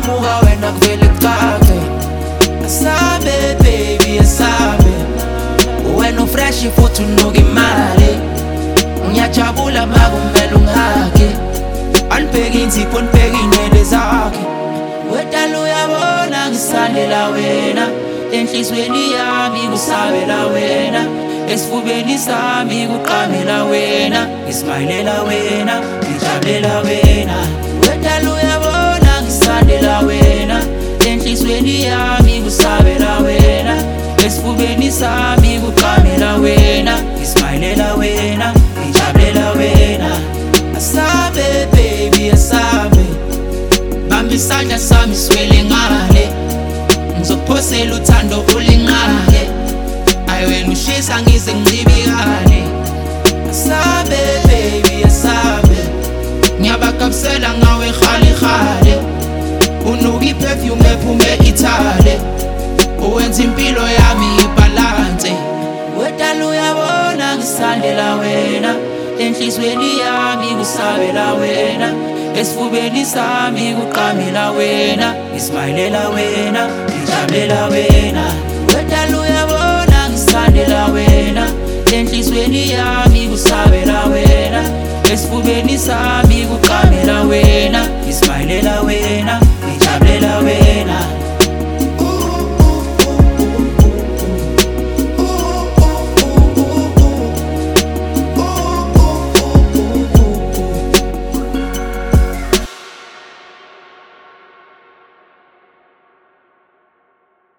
kuvele kucake asabe baby asabe. Wena ufresh futhi unuka imali. Ngiyajabula makumele ungihage anibheke inzipho nibheke iy'nwele zakhe. Wedala uyabona ngisandela wena. Enhlizweni yami kusabela wena. Esifubeni sami kuqamela wena. Ngismayilela wena ngijabulela wena. Wedala esifubeni sami kuqamela wena ngismayilela wena ngijabulela wena. Asabe baby asabe. Bamba isandla sami siwele ngale. Ngizokuphosela uthando ulinqake ayi wena ushisa ngize ngicibikane asabe baby asabe. Ngiyabagabisela ngawe khali khale unuka iperfume ephume ithale. Uwenza impilo yami ngisandela wena enhlizweni yami kusabela wena. Esifubeni sami kuqamela wena ngismayilela wena ngijabulela wena. Wedala uyabona ngisandela wena enhlizweni yami kusabela wena. Esifubeni sami